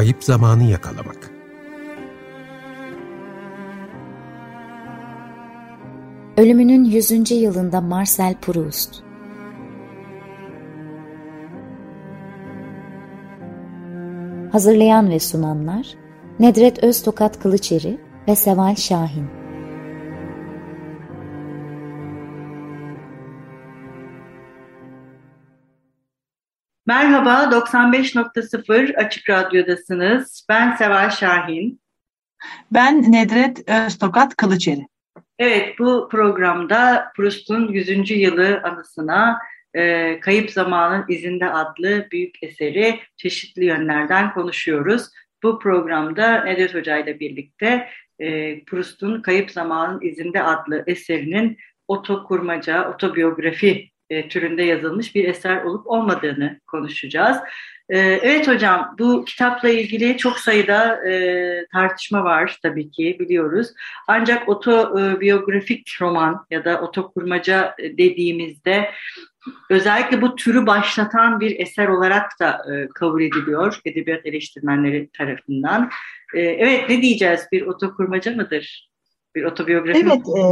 kayıp zamanı yakalamak. Ölümünün 100. yılında Marcel Proust Hazırlayan ve sunanlar Nedret Öztokat Kılıçeri ve Seval Şahin Merhaba, 95.0 Açık Radyo'dasınız. Ben Seval Şahin. Ben Nedret Öztokat Kılıçeri. Evet, bu programda Proust'un 100. yılı anısına e, Kayıp Zamanın İzinde adlı büyük eseri çeşitli yönlerden konuşuyoruz. Bu programda Nedret Hoca ile birlikte e, Proust'un Kayıp Zamanın İzinde adlı eserinin otokurmaca, otobiyografi e, türünde yazılmış bir eser olup olmadığını konuşacağız. E, evet hocam bu kitapla ilgili çok sayıda e, tartışma var tabii ki biliyoruz. Ancak otobiyografik roman ya da otokurmaca dediğimizde özellikle bu türü başlatan bir eser olarak da e, kabul ediliyor edebiyat eleştirmenleri tarafından. E, evet ne diyeceğiz bir otokurmaca mıdır? Bir otobiyografi Evet, e,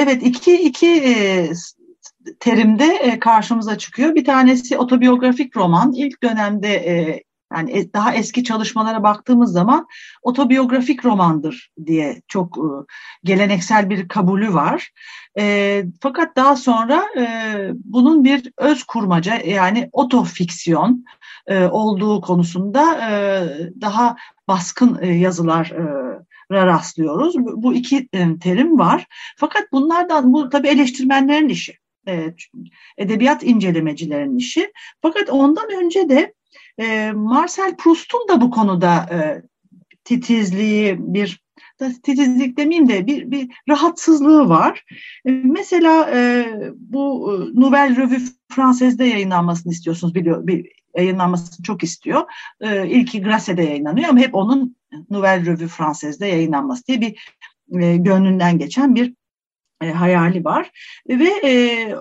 evet iki, iki e, terimde e, karşımıza çıkıyor. Bir tanesi otobiyografik roman. İlk dönemde e, yani daha eski çalışmalara baktığımız zaman otobiyografik romandır diye çok e, geleneksel bir kabulü var. fakat daha sonra bunun bir öz kurmaca yani otofiksiyon olduğu konusunda daha baskın yazılar rastlıyoruz. Bu iki terim var. Fakat bunlardan bu tabii eleştirmenlerin işi edebiyat incelemecilerin işi. Fakat ondan önce de e, Marcel Proust'un da bu konuda e, titizliği, bir titizlik demeyeyim de bir, bir rahatsızlığı var. E, mesela bu Nouvelle Revue Française'de yayınlanmasını istiyorsunuz biliyor, bir, yayınlanmasını çok istiyor. E, Grasse'de yayınlanıyor ama hep onun Nouvelle Revue Française'de yayınlanması diye bir gönlünden geçen bir e, hayali var ve e,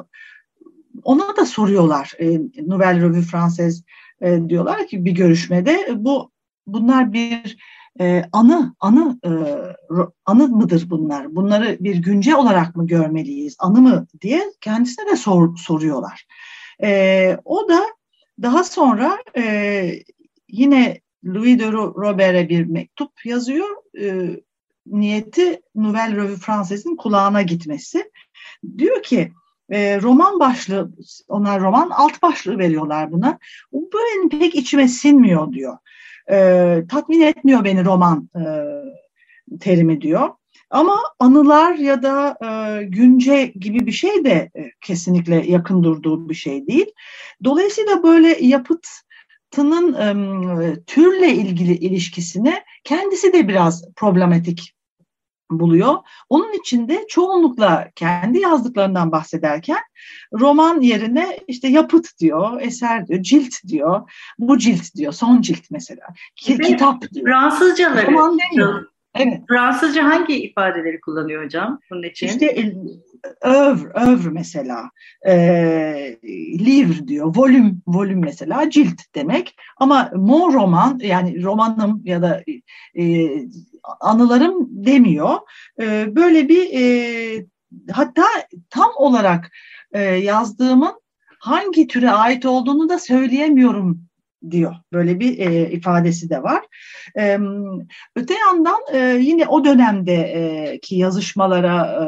ona da soruyorlar e, Nouvelle Revue Française e, diyorlar ki bir görüşmede bu bunlar bir e, anı anı e, anı mıdır bunlar? Bunları bir günce olarak mı görmeliyiz? Anı mı diye kendisine de sor, soruyorlar. E, o da daha sonra e, yine Louis de Robert'e bir mektup yazıyor. E, niyeti Nouvelle Revue Française'in kulağına gitmesi. Diyor ki e, roman başlığı, onlar roman alt başlığı veriyorlar buna. Bu benim pek içime sinmiyor diyor. E, tatmin etmiyor beni roman e, terimi diyor. Ama anılar ya da e, günce gibi bir şey de e, kesinlikle yakın durduğu bir şey değil. Dolayısıyla böyle yapıt tının e, türle ilgili ilişkisini kendisi de biraz problematik buluyor. Onun içinde çoğunlukla kendi yazdıklarından bahsederken roman yerine işte yapıt diyor, eser diyor, cilt diyor, bu cilt diyor, son cilt mesela, Ki, kitap diyor. Fransızcaları. Roman demiyor. Evet. Fransızca hangi ifadeleri kullanıyor hocam bunun için? İşte övr, övr mesela, e, livre diyor, volüm, volüm mesela cilt demek. Ama mon roman yani romanım ya da e, anılarım demiyor. E, böyle bir e, hatta tam olarak e, yazdığımın hangi türe ait olduğunu da söyleyemiyorum diyor. Böyle bir e, ifadesi de var. E, öte yandan e, yine o dönemdeki yazışmalara e,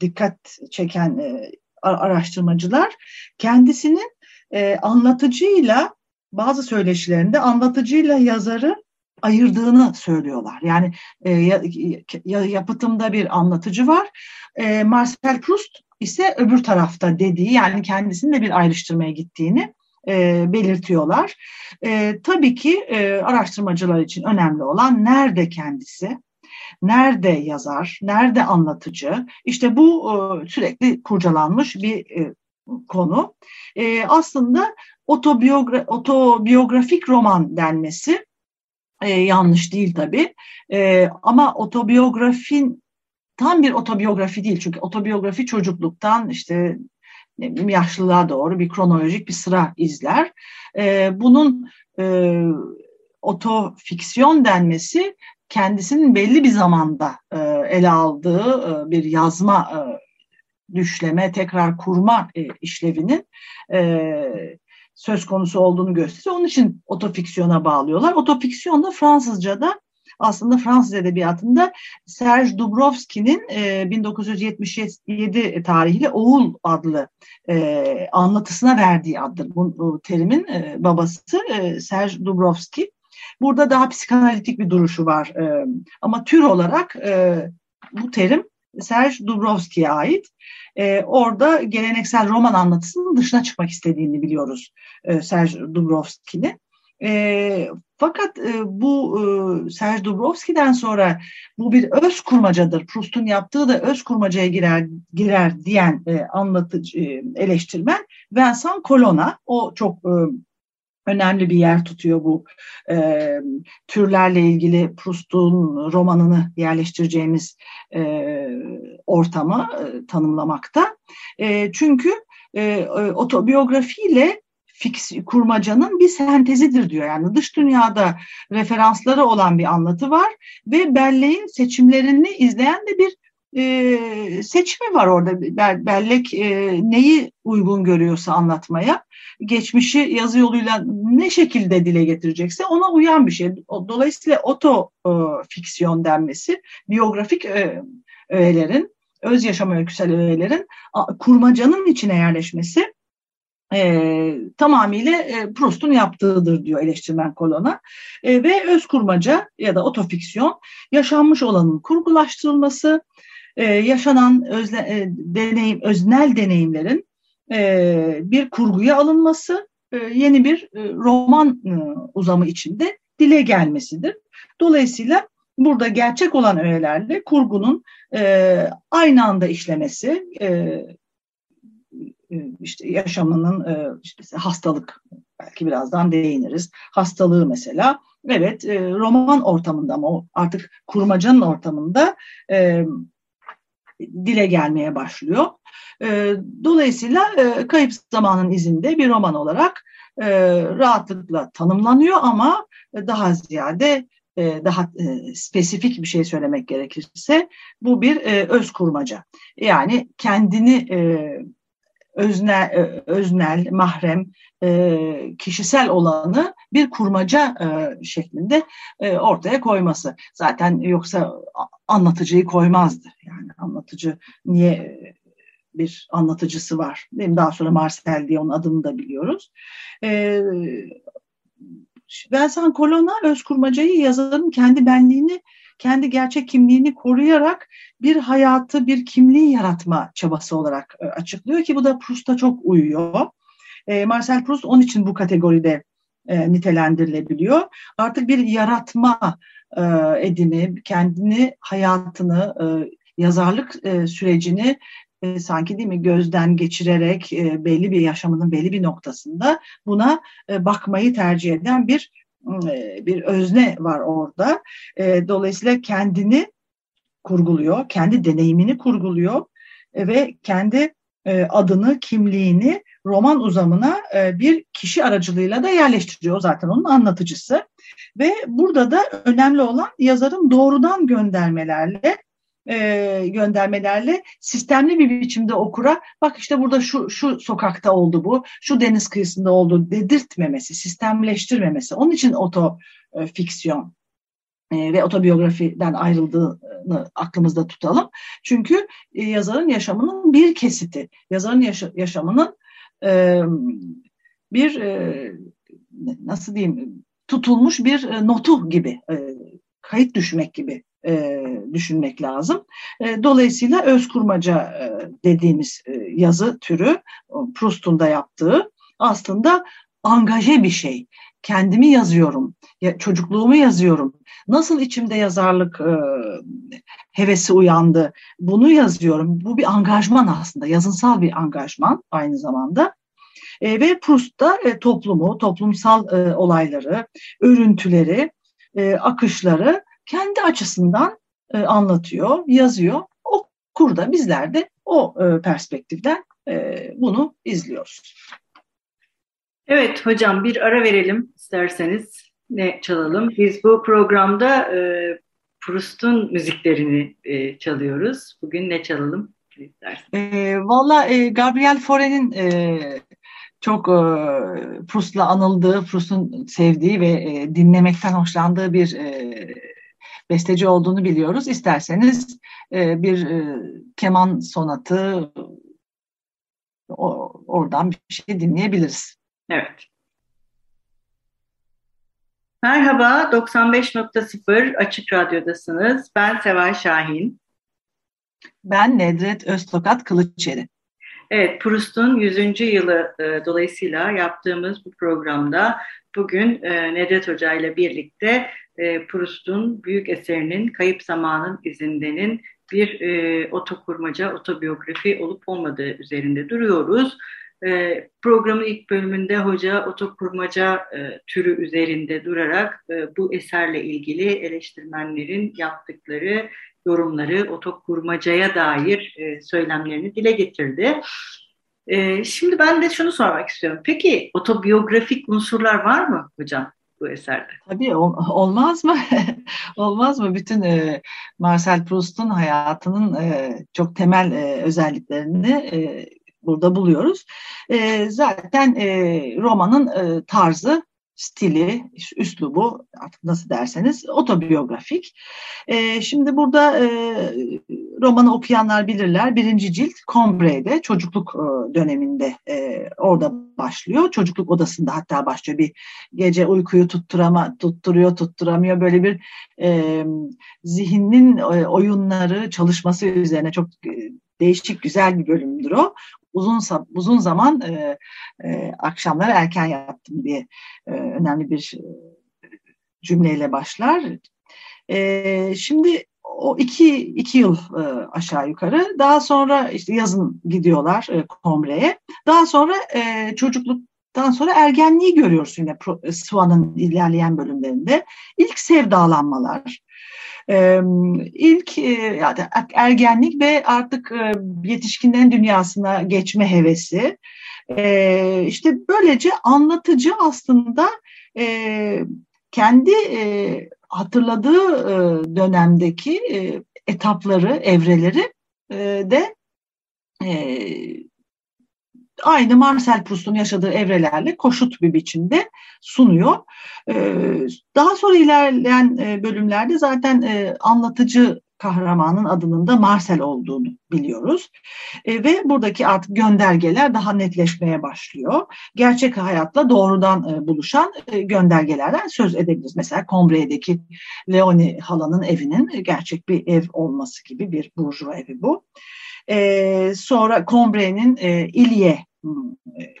dikkat çeken e, araştırmacılar kendisinin e, anlatıcıyla bazı söyleşilerinde anlatıcıyla yazarı ayırdığını söylüyorlar. Yani e, ya, yapıtımda bir anlatıcı var. E, Marcel Proust ise öbür tarafta dediği yani kendisinin de bir ayrıştırmaya gittiğini e, belirtiyorlar. E, tabii ki e, araştırmacılar için önemli olan nerede kendisi, nerede yazar, nerede anlatıcı. İşte bu e, sürekli kurcalanmış bir e, konu. E, aslında otobiyogra otobiyografik roman denmesi e, yanlış değil tabii. E, ama otobiyografin tam bir otobiyografi değil. Çünkü otobiyografi çocukluktan işte yaşlılığa doğru bir kronolojik bir sıra izler. E, bunun e, otofiksiyon denmesi kendisinin belli bir zamanda e, ele aldığı e, bir yazma e, düşleme, tekrar kurma e, işlevinin e, söz konusu olduğunu gösteriyor. Onun için otofiksiyona bağlıyorlar. Otofiksiyon da Fransızca'da aslında Fransız edebiyatında Serge Dubrovski'nin e, 1977 tarihli Oğul adlı e, anlatısına verdiği addır. Bu, terimin e, babası e, Serge Dubrovski. Burada daha psikanalitik bir duruşu var. E, ama tür olarak e, bu terim Serge Dubrovski'ye ait. E, orada geleneksel roman anlatısının dışına çıkmak istediğini biliyoruz e, Serge Dubrovski'nin. E, fakat e, bu e, Serge Dubrovski'den sonra bu bir öz kurmacadır. Proust'un yaptığı da öz kurmacaya girer girer diyen e, anlatıcı e, eleştirmen Vincent Colonna. O çok e, önemli bir yer tutuyor bu e, türlerle ilgili Proust'un romanını yerleştireceğimiz e, ortamı e, tanımlamakta. E, çünkü e, otobiyografiyle fix, kurmacanın bir sentezidir diyor. Yani dış dünyada referansları olan bir anlatı var ve belleğin seçimlerini izleyen de bir e, seçimi var orada. Bellek e, neyi uygun görüyorsa anlatmaya, geçmişi yazı yoluyla ne şekilde dile getirecekse ona uyan bir şey. Dolayısıyla oto e, fiksiyon denmesi, biyografik e, öğelerin, öz yaşam öyküsel öğelerin kurmacanın içine yerleşmesi e, tamamıyla e, Proust'un yaptığıdır diyor eleştirmen kolona. E, ve öz kurmaca ya da otofiksiyon yaşanmış olanın kurgulaştırılması, e, yaşanan özle, e, deneyim, öznel deneyimlerin e, bir kurguya alınması, e, yeni bir e, roman e, uzamı içinde dile gelmesidir. Dolayısıyla burada gerçek olan öğelerle kurgunun e, aynı anda işlemesi, e, işte yaşamının e, işte hastalık belki birazdan değiniriz. Hastalığı mesela evet e, roman ortamında ama artık kurmacanın ortamında dile gelmeye başlıyor. Dolayısıyla Kayıp Zamanın izinde bir roman olarak rahatlıkla tanımlanıyor ama daha ziyade daha spesifik bir şey söylemek gerekirse bu bir öz kurmaca. Yani kendini öznel, e, öznel mahrem, e, kişisel olanı bir kurmaca e, şeklinde ortaya koyması. Zaten yoksa anlatıcıyı koymazdı. Yani anlatıcı niye bir anlatıcısı var. Mi? Daha sonra Marcel diye onun adını da biliyoruz. E, Vincent Colonna öz kurmacayı yazarın kendi benliğini kendi gerçek kimliğini koruyarak bir hayatı, bir kimliği yaratma çabası olarak e, açıklıyor ki bu da Proust'a çok uyuyor. E, Marcel Proust onun için bu kategoride e, nitelendirilebiliyor. Artık bir yaratma e, edimi, kendini, hayatını, yazarlık sürecini sanki değil mi gözden geçirerek belli bir yaşamının belli bir noktasında buna bakmayı tercih eden bir bir özne var orada. E, dolayısıyla kendini kurguluyor, kendi deneyimini kurguluyor e, ve kendi adını, kimliğini roman uzamına bir kişi aracılığıyla da yerleştiriyor. Zaten onun anlatıcısı. Ve burada da önemli olan yazarın doğrudan göndermelerle e, göndermelerle sistemli bir biçimde okura bak işte burada şu şu sokakta oldu bu, şu deniz kıyısında oldu dedirtmemesi, sistemleştirmemesi. Onun için oto e, e, ve otobiyografiden ayrıldığını aklımızda tutalım. Çünkü e, yazarın yaşamının bir kesiti, yazarın yaşa, yaşamının e, bir e, nasıl diyeyim tutulmuş bir e, notu gibi, e, kayıt düşmek gibi e, düşünmek lazım. E, dolayısıyla öz kurmaca e, dediğimiz e, yazı türü Proust'un da yaptığı aslında angaje bir şey. Kendimi yazıyorum, ya, çocukluğumu yazıyorum. Nasıl içimde yazarlık e, hevesi uyandı, bunu yazıyorum. Bu bir angajman aslında, yazınsal bir angajman aynı zamanda. E, ve Proust'ta e, toplumu, toplumsal e, olayları, örüntüleri, e, akışları kendi açısından e, anlatıyor, yazıyor. Okur da bizler de o e, perspektiften e, bunu izliyoruz. Evet hocam bir ara verelim isterseniz. ne çalalım? Biz bu programda e, Proust'un müziklerini e, çalıyoruz. Bugün ne çalalım? E, Valla e, Gabriel Fauré'nin e, çok e, Proust'la anıldığı, Proust'un sevdiği ve e, dinlemekten hoşlandığı bir e, besteci olduğunu biliyoruz. İsterseniz e, bir e, keman sonatı o, oradan bir şey dinleyebiliriz. Evet. Merhaba, 95.0 Açık Radyo'dasınız. Ben Seval Şahin. Ben Nedret Öztokat Kılıçeri. Evet, Proust'un 100. yılı e, dolayısıyla yaptığımız bu programda bugün e, Nedret Hoca ile birlikte e, Proust'un büyük eserinin Kayıp Zamanın İzinde'nin bir e, otokurmaca, otobiyografi olup olmadığı üzerinde duruyoruz. E, programın ilk bölümünde hoca otokurmaca e, türü üzerinde durarak e, bu eserle ilgili eleştirmenlerin yaptıkları yorumları, otokurmacaya dair e, söylemlerini dile getirdi. E, şimdi ben de şunu sormak istiyorum. Peki otobiyografik unsurlar var mı hocam? Bu eserde. Tabii olmaz mı? olmaz mı? Bütün e, Marcel Proust'un hayatının e, çok temel e, özelliklerini e, burada buluyoruz. E, zaten e, romanın e, tarzı stili, üslubu artık nasıl derseniz otobiyografik. E, şimdi burada e, romanı okuyanlar bilirler. Birinci cilt Combre'de çocukluk e, döneminde e, orada başlıyor. Çocukluk odasında hatta başlıyor. Bir gece uykuyu tutturama, tutturuyor, tutturamıyor. Böyle bir e, zihnin e, oyunları, çalışması üzerine çok e, değişik, güzel bir bölümdür o uzun uzun zaman e, e, akşamları erken yattım diye e, önemli bir e, cümleyle başlar. E, şimdi o iki, iki yıl e, aşağı yukarı. Daha sonra işte yazın gidiyorlar e, Komre'ye. Daha sonra e, çocukluktan sonra ergenliği görüyoruz yine Swan'ın ilerleyen bölümlerinde. İlk sevdalanmalar, ilk ergenlik ve artık yetişkinlerin dünyasına geçme hevesi. İşte böylece anlatıcı aslında kendi hatırladığı dönemdeki etapları, evreleri de aynı Marcel Proust'un yaşadığı evrelerle koşut bir biçimde sunuyor. Ee, daha sonra ilerleyen e, bölümlerde zaten e, anlatıcı kahramanın adının da Marcel olduğunu biliyoruz. E, ve buradaki artık göndergeler daha netleşmeye başlıyor. Gerçek hayatla doğrudan buluşan göndergelerden söz edebiliriz. Mesela Combre'deki Leonie halanın evinin gerçek bir ev olması gibi bir burjuva evi bu. E, sonra Combre'nin e, İlye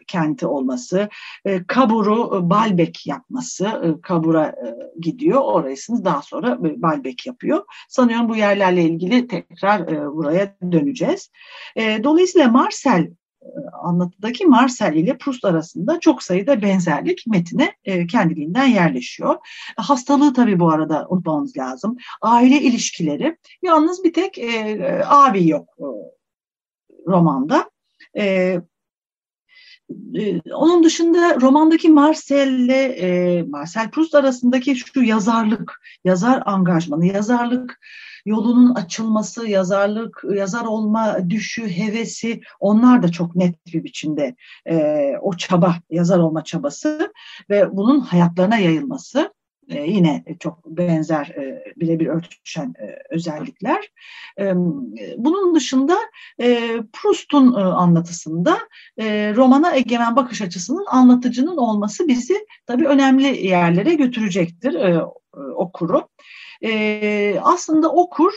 kenti olması, e, Kabur'u e, Balbek yapması, Kabur'a gidiyor, orasını daha sonra Balbek yapıyor. Sanıyorum bu yerlerle ilgili tekrar buraya döneceğiz. Dolayısıyla Marcel anlatıdaki Marcel ile Proust arasında çok sayıda benzerlik metine kendiliğinden yerleşiyor. Hastalığı tabii bu arada unutmamız lazım. Aile ilişkileri. Yalnız bir tek e, abi yok e, romanda. E, onun dışında romandaki Marcel'le e, Marcel Proust arasındaki şu yazarlık, yazar angajmanı, yazarlık yolunun açılması, yazarlık, yazar olma düşü, hevesi onlar da çok net bir biçimde e, o çaba, yazar olma çabası ve bunun hayatlarına yayılması. E, yine çok benzer e, birebir örtüşen e, özellikler. E, bunun dışında Proust'un anlatısında romana egemen bakış açısının anlatıcının olması bizi tabii önemli yerlere götürecektir e, okuru. Aslında okur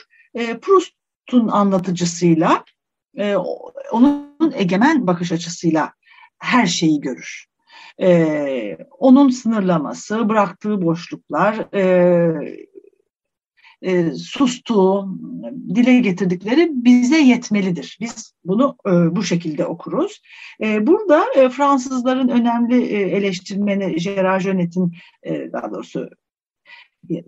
Proust'un anlatıcısıyla onun egemen bakış açısıyla her şeyi görür e, onun sınırlaması, bıraktığı boşluklar, e, e, sustuğu, dile getirdikleri bize yetmelidir. Biz bunu e, bu şekilde okuruz. E, burada e, Fransızların önemli e, eleştirmeni Gerard Jönet'in e, daha doğrusu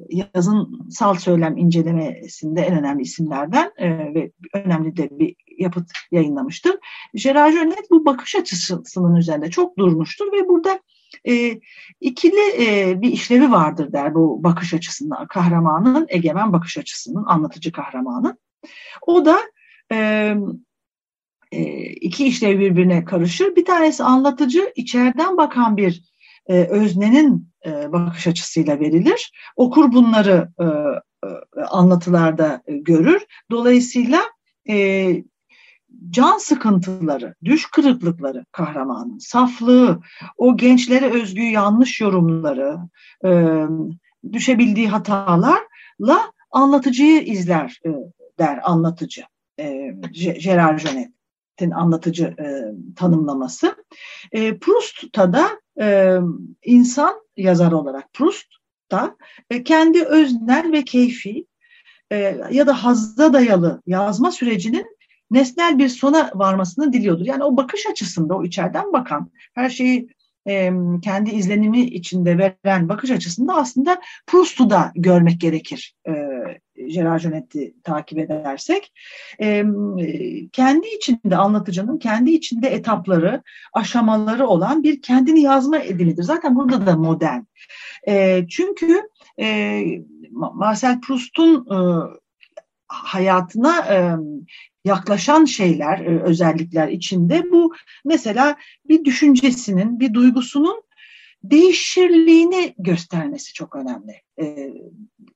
yazın sal söylem incelemesinde en önemli isimlerden e, ve önemli de bir yapıt yayınlamıştır. Gerard Jönet bu bakış açısının üzerinde çok durmuştur ve burada e, ikili e, bir işlevi vardır der bu bakış açısından kahramanın, egemen bakış açısının, anlatıcı kahramanın. O da e, e, iki işlev birbirine karışır. Bir tanesi anlatıcı, içeriden bakan bir e, öznenin e, bakış açısıyla verilir. Okur bunları e, e, anlatılarda görür. Dolayısıyla can sıkıntıları, düş kırıklıkları kahramanın, saflığı, o gençlere özgü yanlış yorumları, düşebildiği hatalarla anlatıcıyı izler der anlatıcı. Gerard Jonet'in anlatıcı tanımlaması. Proust'ta da e, insan yazar olarak Proust da e, kendi öznel ve keyfi e, ya da hazda dayalı yazma sürecinin nesnel bir sona varmasını diliyordur. Yani o bakış açısında, o içeriden bakan, her şeyi e, kendi izlenimi içinde veren bakış açısında aslında Proust'u da görmek gerekir. E, Gerard Jonet'i takip edersek. E, kendi içinde anlatıcının kendi içinde etapları, aşamaları olan bir kendini yazma edimidir. Zaten burada da modern. E, çünkü e, Marcel Proust'un e, hayatına e, yaklaşan şeyler, e, özellikler içinde bu mesela bir düşüncesinin, bir duygusunun değişirliğini göstermesi çok önemli. E,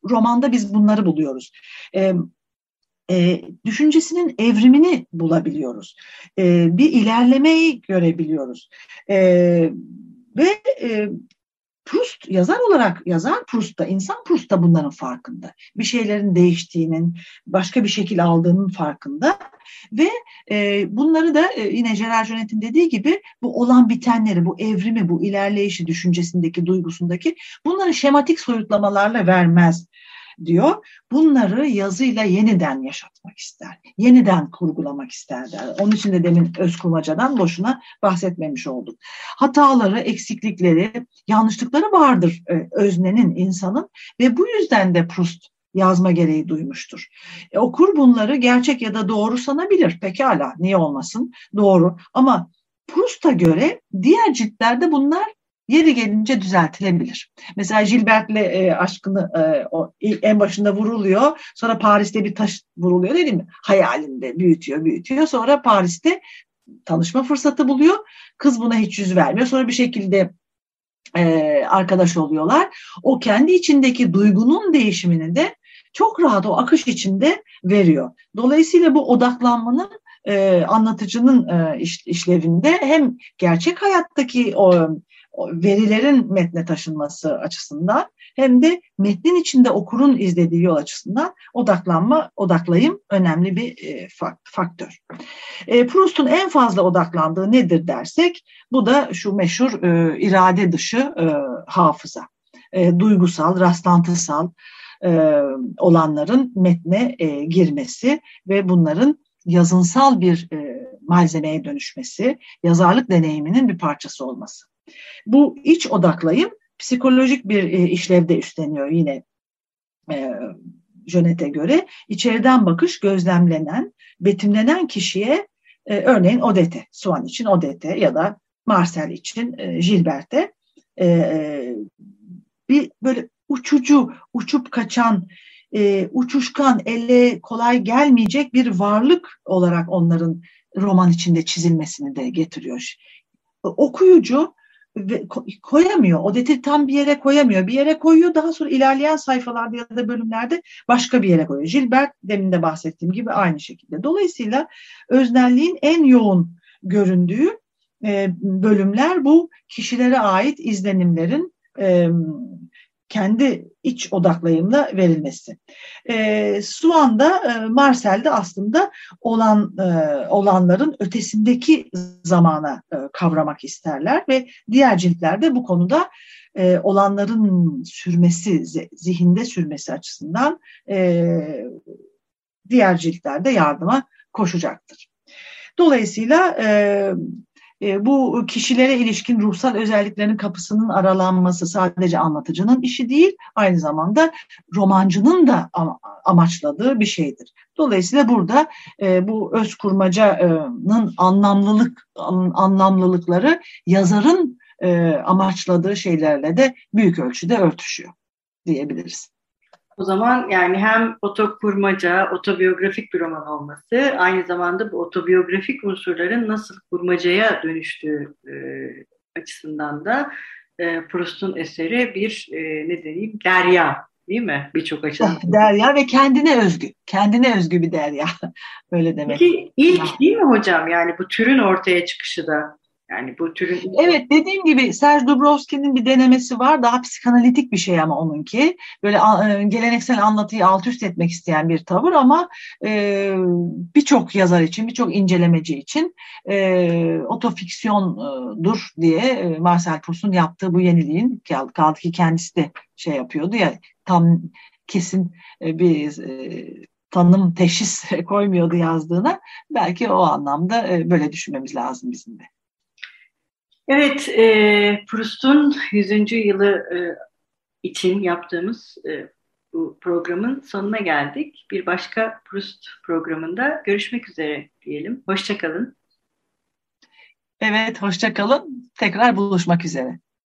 romanda biz bunları buluyoruz. E, e, düşüncesinin evrimini bulabiliyoruz. E, bir ilerlemeyi görebiliyoruz. E, ve e, Proust yazar olarak yazar Proust da insan Proust da bunların farkında. Bir şeylerin değiştiğinin, başka bir şekil aldığının farkında ve e, bunları da e, yine Gerard Jonet'in dediği gibi bu olan bitenleri, bu evrimi, bu ilerleyişi düşüncesindeki, duygusundaki bunları şematik soyutlamalarla vermez diyor. Bunları yazıyla yeniden yaşatmak ister. Yeniden kurgulamak ister der. Onun için de demin Özkurmaca'dan boşuna bahsetmemiş olduk. Hataları, eksiklikleri, yanlışlıkları vardır e, öznenin, insanın ve bu yüzden de Proust yazma gereği duymuştur. E, okur bunları gerçek ya da doğru sanabilir. Pekala, niye olmasın? Doğru. Ama Proust'a göre diğer ciltlerde bunlar yeri gelince düzeltilebilir. Mesela Gilbert'le e, aşkını e, o, en başında vuruluyor. Sonra Paris'te bir taş vuruluyor değil mi? Hayalinde büyütüyor, büyütüyor. Sonra Paris'te tanışma fırsatı buluyor. Kız buna hiç yüz vermiyor. Sonra bir şekilde e, arkadaş oluyorlar. O kendi içindeki duygunun değişimini de çok rahat o akış içinde veriyor. Dolayısıyla bu odaklanmanın e, anlatıcının e, iş, işlevinde hem gerçek hayattaki o verilerin metne taşınması açısından hem de metnin içinde okurun izlediği yol açısından odaklanma, odaklayım önemli bir e, faktör. E, Proust'un en fazla odaklandığı nedir dersek bu da şu meşhur e, irade dışı e, hafıza. E, duygusal, rastlantısal e, olanların metne e, girmesi ve bunların yazınsal bir e, malzemeye dönüşmesi, yazarlık deneyiminin bir parçası olması. Bu iç odaklayım psikolojik bir e, işlevde üstleniyor yine e, Jönet'e göre. içeriden bakış gözlemlenen, betimlenen kişiye e, örneğin Odette, Swan için Odette ya da Marcel için e, Gilbert'e e, e, bir böyle uçucu, uçup kaçan, e, uçuşkan, elle kolay gelmeyecek bir varlık olarak onların roman içinde çizilmesini de getiriyor. Okuyucu ve koyamıyor. Odet'i tam bir yere koyamıyor. Bir yere koyuyor daha sonra ilerleyen sayfalarda ya da bölümlerde başka bir yere koyuyor. Gilbert demin de bahsettiğim gibi aynı şekilde. Dolayısıyla öznelliğin en yoğun göründüğü e, bölümler bu kişilere ait izlenimlerin e, kendi iç odaklayımla verilmesi. E, Suan'da, e, Marsel'de aslında olan e, olanların ötesindeki zamana e, kavramak isterler ve diğer ciltlerde bu konuda e, olanların sürmesi, zihinde sürmesi açısından e, diğer ciltlerde yardıma koşacaktır. Dolayısıyla e, e, bu kişilere ilişkin ruhsal özelliklerin kapısının aralanması sadece anlatıcının işi değil, aynı zamanda romancının da amaçladığı bir şeydir. Dolayısıyla burada e, bu öz kurmacanın anlamlılık anlamlılıkları yazarın e, amaçladığı şeylerle de büyük ölçüde örtüşüyor diyebiliriz. O zaman yani hem otokurmaca, otobiyografik bir roman olması, aynı zamanda bu otobiyografik unsurların nasıl kurmacaya dönüştüğü e, açısından da e, Proust'un eseri bir e, ne diyeyim derya değil mi? Birçok açıdan. Derya ve kendine özgü. Kendine özgü bir derya. Öyle demek. Peki ilk değil mi hocam? Yani bu türün ortaya çıkışı da yani bu türün... Evet dediğim gibi Serge Dubrovski'nin bir denemesi var. Daha psikanalitik bir şey ama onunki. Böyle e, geleneksel anlatıyı alt üst etmek isteyen bir tavır ama e, birçok yazar için, birçok incelemeci için e, otofiksiyondur diye e, Marcel Proust'un yaptığı bu yeniliğin kaldı ki kendisi de şey yapıyordu ya tam kesin e, bir e, tanım teşhis koymuyordu yazdığına. Belki o anlamda böyle düşünmemiz lazım bizim de. Evet, e, Proust'un 100. yılı e, için yaptığımız e, bu programın sonuna geldik. Bir başka Proust programında görüşmek üzere diyelim. Hoşçakalın. Evet, hoşçakalın. Tekrar buluşmak üzere.